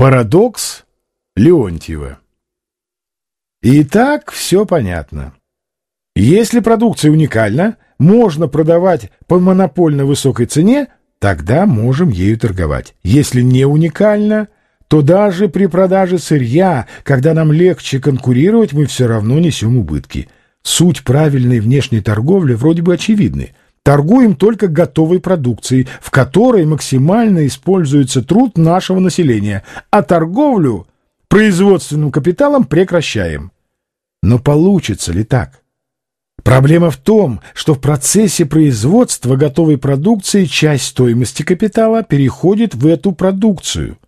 Парадокс Леонтьева. Итак, все понятно. Если продукция уникальна, можно продавать по монопольно высокой цене, тогда можем ею торговать. Если не уникальна, то даже при продаже сырья, когда нам легче конкурировать, мы все равно несем убытки. Суть правильной внешней торговли вроде бы очевидны. Торгуем только готовой продукцией, в которой максимально используется труд нашего населения, а торговлю производственным капиталом прекращаем. Но получится ли так? Проблема в том, что в процессе производства готовой продукции часть стоимости капитала переходит в эту продукцию.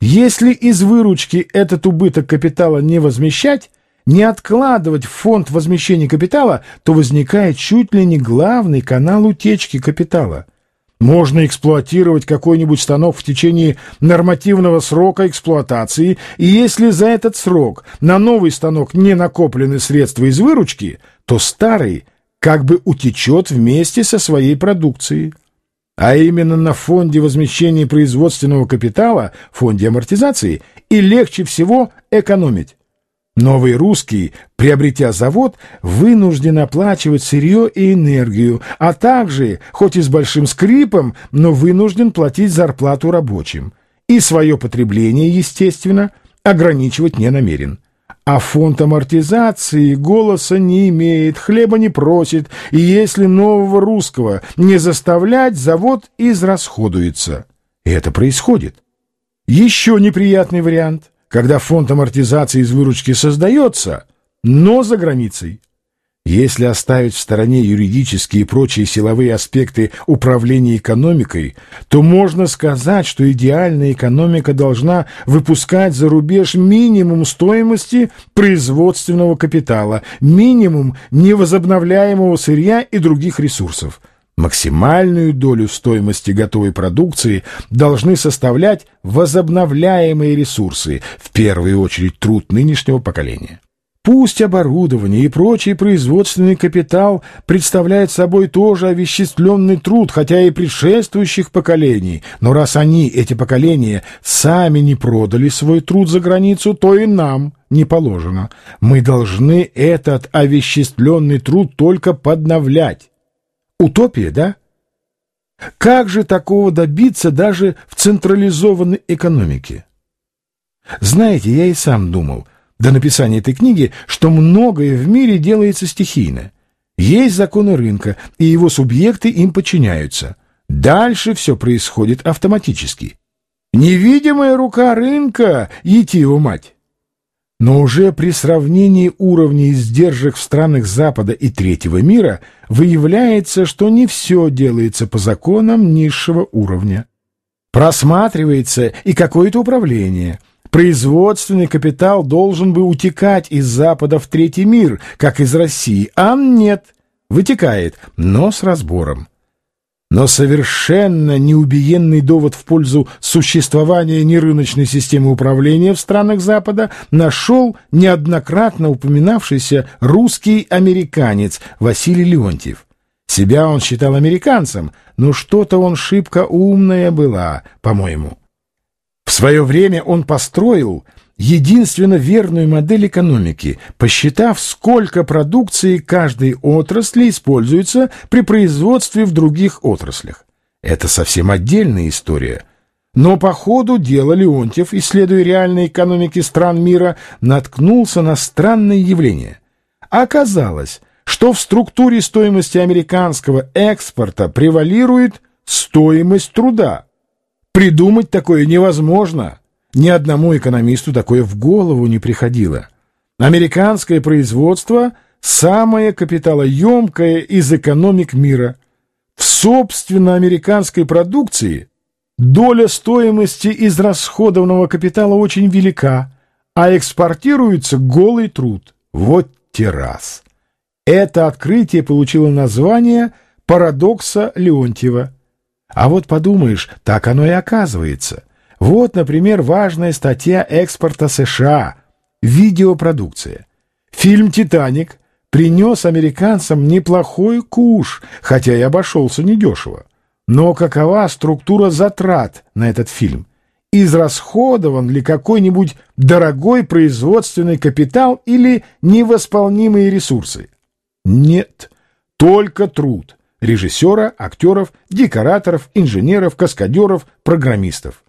Если из выручки этот убыток капитала не возмещать, не откладывать в фонд возмещения капитала, то возникает чуть ли не главный канал утечки капитала. Можно эксплуатировать какой-нибудь станок в течение нормативного срока эксплуатации, и если за этот срок на новый станок не накоплены средства из выручки, то старый как бы утечет вместе со своей продукцией. А именно на фонде возмещения производственного капитала, фонде амортизации, и легче всего экономить. Новый русский, приобретя завод, вынужден оплачивать сырье и энергию, а также, хоть и с большим скрипом, но вынужден платить зарплату рабочим. И свое потребление, естественно, ограничивать не намерен. А фонд амортизации голоса не имеет, хлеба не просит, и если нового русского не заставлять, завод израсходуется. И это происходит. Еще неприятный вариант – когда фонд амортизации из выручки создается, но за границей. Если оставить в стороне юридические и прочие силовые аспекты управления экономикой, то можно сказать, что идеальная экономика должна выпускать за рубеж минимум стоимости производственного капитала, минимум невозобновляемого сырья и других ресурсов. Максимальную долю стоимости готовой продукции должны составлять возобновляемые ресурсы, в первую очередь труд нынешнего поколения. Пусть оборудование и прочий производственный капитал представляет собой тоже овеществленный труд, хотя и предшествующих поколений, но раз они, эти поколения, сами не продали свой труд за границу, то и нам не положено. Мы должны этот овеществленный труд только подновлять. Утопия, да? Как же такого добиться даже в централизованной экономике? Знаете, я и сам думал до написания этой книги, что многое в мире делается стихийно. Есть законы рынка, и его субъекты им подчиняются. Дальше все происходит автоматически. Невидимая рука рынка, идти его мать. Но уже при сравнении уровней издержек в странах Запада и Третьего мира выявляется, что не все делается по законам низшего уровня. Просматривается и какое-то управление. Производственный капитал должен бы утекать из Запада в Третий мир, как из России, а нет, вытекает, но с разбором. Но совершенно неубиенный довод в пользу существования нерыночной системы управления в странах Запада нашел неоднократно упоминавшийся русский американец Василий Леонтьев. Себя он считал американцем, но что-то он шибко умная была, по-моему. В свое время он построил единственно верную модель экономики, посчитав, сколько продукции каждой отрасли используется при производстве в других отраслях. Это совсем отдельная история. Но по ходу дела Леонтьев, исследуя реальные экономики стран мира, наткнулся на странное явление. Оказалось, что в структуре стоимости американского экспорта превалирует стоимость труда. Придумать такое невозможно. Ни одному экономисту такое в голову не приходило. Американское производство – самое капиталоемкое из экономик мира. В собственно американской продукции доля стоимости израсходованного капитала очень велика, а экспортируется голый труд. Вот террас. Это открытие получило название «Парадокса Леонтьева». А вот подумаешь, так оно и оказывается – вот, например, важная статья экспорта США – видеопродукция. Фильм «Титаник» принес американцам неплохой куш, хотя и обошелся недешево. Но какова структура затрат на этот фильм? израсходован ли какой-нибудь дорогой производственный капитал или невосполнимые ресурсы. Нет, только труд режиссера, актеров, декораторов, инженеров, каскадеров, программистов.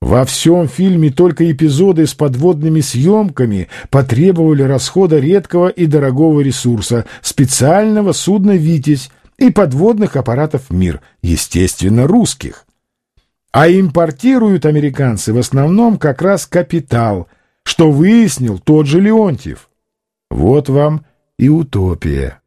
Во всем фильме только эпизоды с подводными съемками потребовали расхода редкого и дорогого ресурса, специального судна «Витязь» и подводных аппаратов «Мир», естественно, русских. А импортируют американцы в основном как раз капитал, что выяснил тот же Леонтьев. Вот вам и утопия.